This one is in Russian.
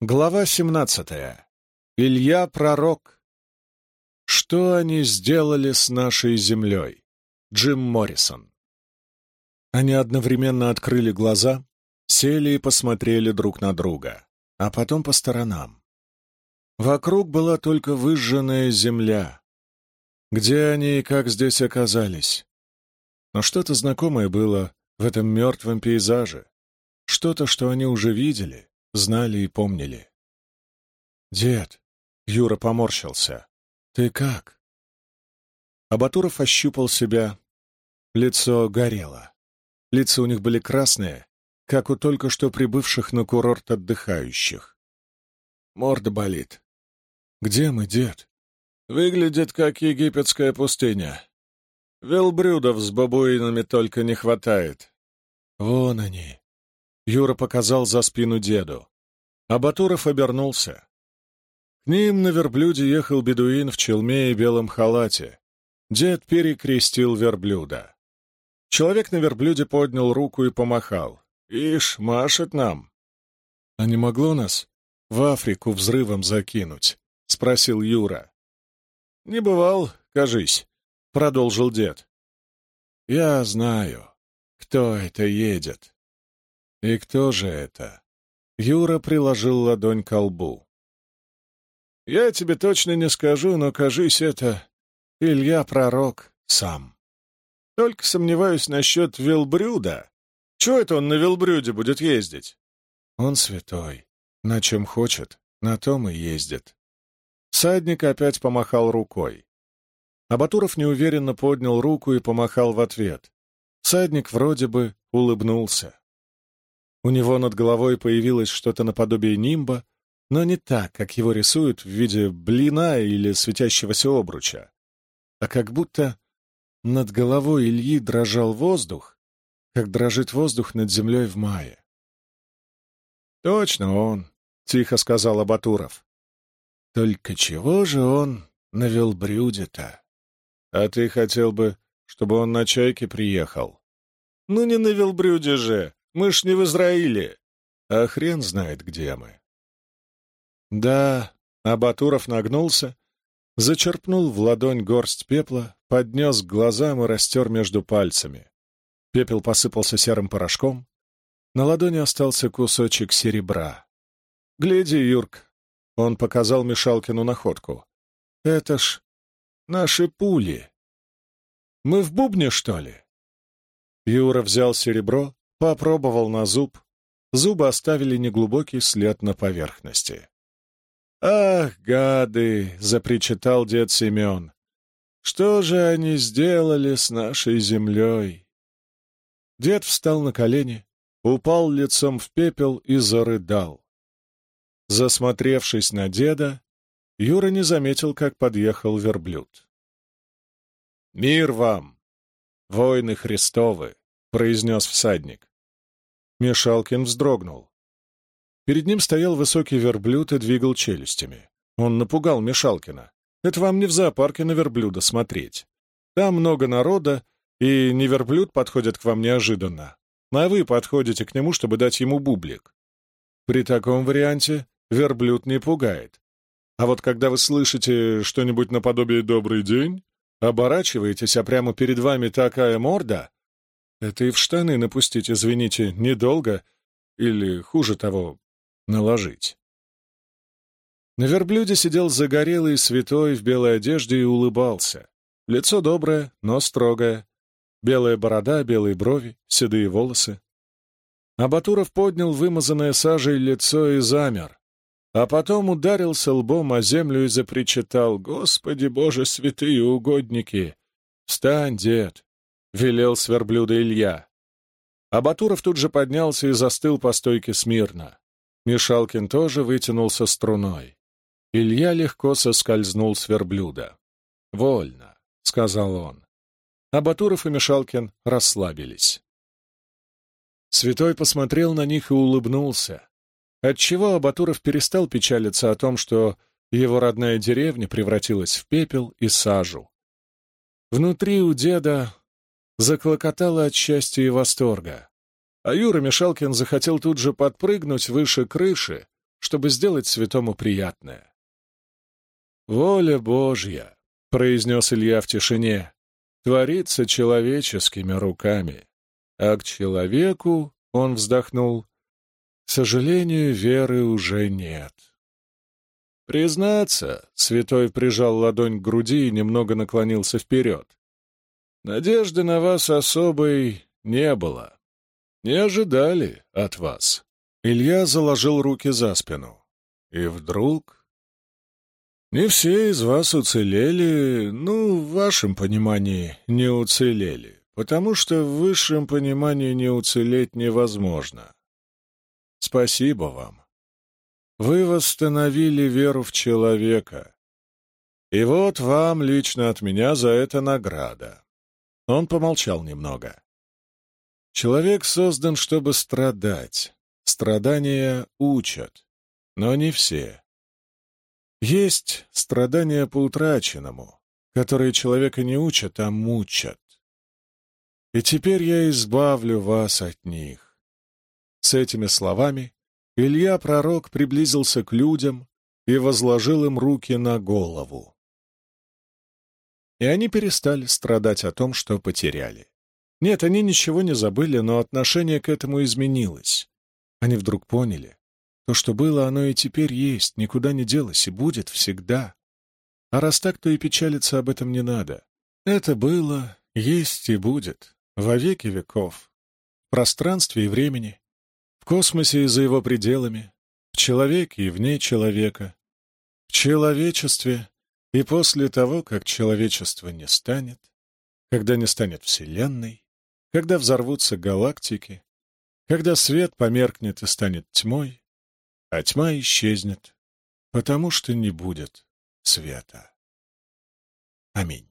Глава 17. Илья Пророк. Что они сделали с нашей землей? Джим Моррисон. Они одновременно открыли глаза, сели и посмотрели друг на друга, а потом по сторонам. Вокруг была только выжженная земля. Где они и как здесь оказались? Но что-то знакомое было в этом мертвом пейзаже, что-то, что они уже видели знали и помнили. «Дед!» — Юра поморщился. «Ты как?» Абатуров ощупал себя. Лицо горело. Лица у них были красные, как у только что прибывших на курорт отдыхающих. Морда болит. «Где мы, дед?» «Выглядит, как египетская пустыня. Велбрюдов с бабуинами только не хватает». «Вон они!» Юра показал за спину деду. А Батуров обернулся. К ним на верблюде ехал бедуин в челме и белом халате. Дед перекрестил верблюда. Человек на верблюде поднял руку и помахал. «Ишь, машет нам!» «А не могло нас в Африку взрывом закинуть?» — спросил Юра. «Не бывал, кажись», — продолжил дед. «Я знаю, кто это едет», «И кто же это?» Юра приложил ладонь к лбу. «Я тебе точно не скажу, но, кажись, это Илья Пророк сам. Только сомневаюсь насчет Вилбрюда. Чего это он на Вилбрюде будет ездить?» «Он святой. На чем хочет, на том и ездит». Садник опять помахал рукой. Абатуров неуверенно поднял руку и помахал в ответ. Садник вроде бы улыбнулся. У него над головой появилось что-то наподобие нимба, но не так, как его рисуют в виде блина или светящегося обруча, а как будто над головой Ильи дрожал воздух, как дрожит воздух над землей в мае. «Точно он», — тихо сказал Абатуров. «Только чего же он навел брюде-то? А ты хотел бы, чтобы он на чайке приехал?» «Ну не на Вилбрюде же!» Мы ж не в Израиле, а хрен знает, где мы. Да, Абатуров нагнулся, зачерпнул в ладонь горсть пепла, поднес к глазам и растер между пальцами. Пепел посыпался серым порошком. На ладони остался кусочек серебра. «Гляди, Юрк!» — он показал Мишалкину находку. «Это ж наши пули. Мы в бубне, что ли?» Юра взял серебро, Попробовал на зуб. Зубы оставили неглубокий след на поверхности. «Ах, гады!» — запричитал дед Семен. «Что же они сделали с нашей землей?» Дед встал на колени, упал лицом в пепел и зарыдал. Засмотревшись на деда, Юра не заметил, как подъехал верблюд. «Мир вам, воины Христовы!» — произнес всадник. Мешалкин вздрогнул. Перед ним стоял высокий верблюд и двигал челюстями. Он напугал Мешалкина. «Это вам не в зоопарке на верблюда смотреть. Там много народа, и не верблюд подходит к вам неожиданно, а вы подходите к нему, чтобы дать ему бублик. При таком варианте верблюд не пугает. А вот когда вы слышите что-нибудь наподобие «добрый день», оборачиваетесь, а прямо перед вами такая морда, это и в штаны напустить, извините, недолго, или, хуже того, наложить. На верблюде сидел загорелый святой в белой одежде и улыбался. Лицо доброе, но строгое. Белая борода, белые брови, седые волосы. Абатуров поднял вымазанное сажей лицо и замер, а потом ударился лбом о землю и запричитал «Господи Боже, святые угодники! Встань, дед! — велел с верблюда Илья. А Батуров тут же поднялся и застыл по стойке смирно. Мишалкин тоже вытянулся струной. Илья легко соскользнул с верблюда. «Вольно», — сказал он. А Батуров и Мишалкин расслабились. Святой посмотрел на них и улыбнулся, отчего Абатуров перестал печалиться о том, что его родная деревня превратилась в пепел и сажу. Внутри у деда заклокотало от счастья и восторга. А Юра Мишалкин захотел тут же подпрыгнуть выше крыши, чтобы сделать святому приятное. «Воля Божья», — произнес Илья в тишине, — «творится человеческими руками, а к человеку, — он вздохнул, — к сожалению, веры уже нет». «Признаться», — святой прижал ладонь к груди и немного наклонился вперед, — «надежды на вас особой не было. Не ожидали от вас». Илья заложил руки за спину. И вдруг... Не все из вас уцелели, ну, в вашем понимании, не уцелели, потому что в высшем понимании не уцелеть невозможно. Спасибо вам. Вы восстановили веру в человека. И вот вам лично от меня за это награда. Он помолчал немного. Человек создан, чтобы страдать. Страдания учат, но не все. Есть страдания по утраченному, которые человека не учат, а мучат. И теперь я избавлю вас от них. С этими словами Илья Пророк приблизился к людям и возложил им руки на голову. И они перестали страдать о том, что потеряли. Нет, они ничего не забыли, но отношение к этому изменилось. Они вдруг поняли, то, что было, оно и теперь есть, никуда не делось и будет всегда. А раз так, то и печалиться об этом не надо. Это было, есть и будет, во веки веков, в пространстве и времени, в космосе и за его пределами, в человеке и вне человека, в человечестве и после того, как человечество не станет, когда не станет Вселенной, когда взорвутся галактики, когда свет померкнет и станет тьмой, а тьма исчезнет, потому что не будет света. Аминь.